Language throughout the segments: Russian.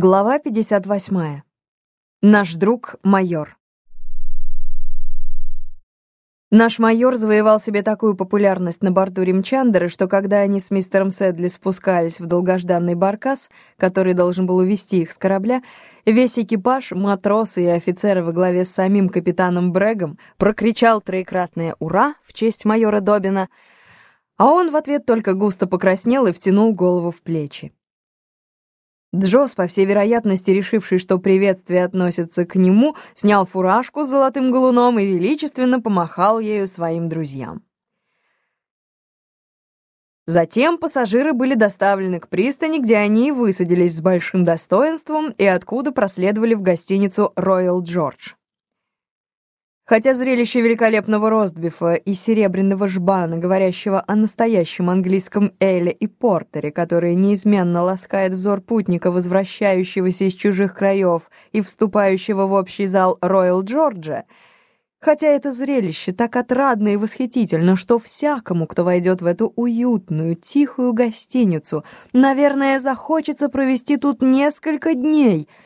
Глава 58. Наш друг майор. Наш майор завоевал себе такую популярность на борту Римчандера, что когда они с мистером Сэдли спускались в долгожданный баркас, который должен был увести их с корабля, весь экипаж, матросы и офицеры во главе с самим капитаном Брэгом прокричал троекратное «Ура!» в честь майора Добина, а он в ответ только густо покраснел и втянул голову в плечи. Джос, по всей вероятности, решивший, что приветствие относится к нему, снял фуражку с золотым галуном и величественно помахал ею своим друзьям. Затем пассажиры были доставлены к пристани, где они высадились с большим достоинством и откуда проследовали в гостиницу «Роyal Джордж». Хотя зрелище великолепного ростбифа и серебряного жбана, говорящего о настоящем английском эле и портере, который неизменно ласкает взор путника, возвращающегося из чужих краев и вступающего в общий зал Роyal Джорджа, хотя это зрелище так отрадно и восхитительно, что всякому, кто войдет в эту уютную, тихую гостиницу, наверное, захочется провести тут несколько дней —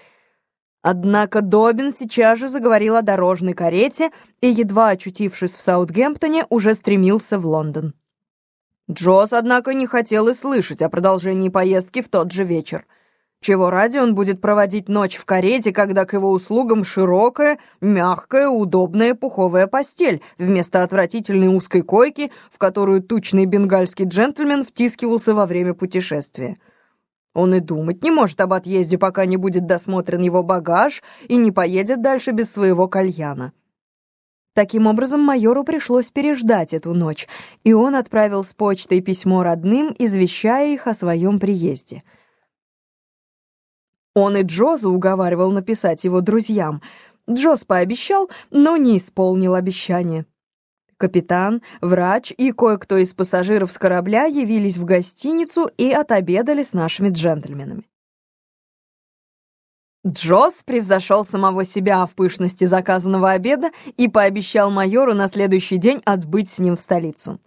Однако Добин сейчас же заговорил о дорожной карете и, едва очутившись в Саутгемптоне, уже стремился в Лондон. Джосс, однако, не хотел и слышать о продолжении поездки в тот же вечер. Чего ради он будет проводить ночь в карете, когда к его услугам широкая, мягкая, удобная пуховая постель вместо отвратительной узкой койки, в которую тучный бенгальский джентльмен втискивался во время путешествия. Он и думать не может об отъезде, пока не будет досмотрен его багаж и не поедет дальше без своего кальяна. Таким образом, майору пришлось переждать эту ночь, и он отправил с почтой письмо родным, извещая их о своем приезде. Он и Джоза уговаривал написать его друзьям. Джоз пообещал, но не исполнил обещание. Капитан, врач и кое-кто из пассажиров с корабля явились в гостиницу и отобедали с нашими джентльменами. Джосс превзошел самого себя в пышности заказанного обеда и пообещал майору на следующий день отбыть с ним в столицу.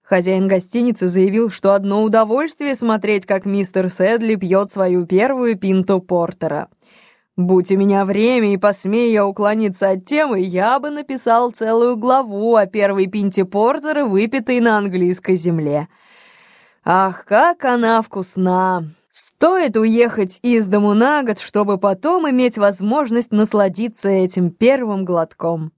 Хозяин гостиницы заявил, что одно удовольствие смотреть, как мистер Сэдли пьет свою первую пинту портера — Будь у меня время и посмея я уклониться от темы, я бы написал целую главу о первой пинте портера, выпитой на английской земле. Ах, как она вкусна! Стоит уехать из дому на год, чтобы потом иметь возможность насладиться этим первым глотком.